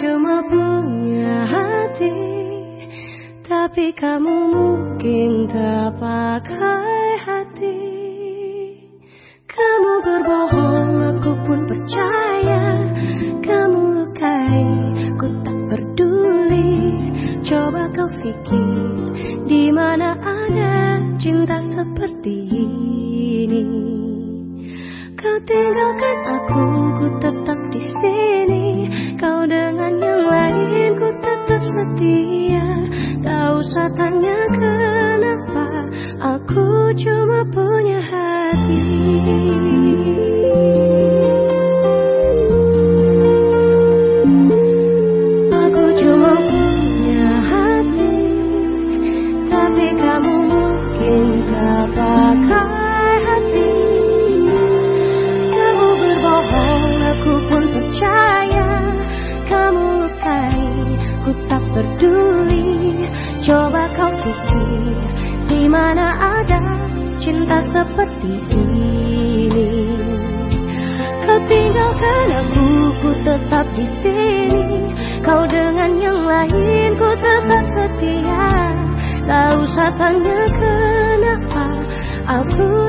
cuma punya hati Tapi kamu mungkin tak pakai hati. Kamu berbohong, aku pun percaya. Kamu lukai, ku tak peduli. Coba kau pikir di mana ada cinta seperti ini? Kau tinggalkan aku, ku tetap di sini. Kau dengan usah tanya kenapa Aku cuma punya hati ku tak peduli. Coba kau pikir di mana ada cinta seperti ini? Kau tinggalkan aku, ku tetap di sini. Kau dengan yang lain, ku tetap setia. Tak usah tanya kenapa Aku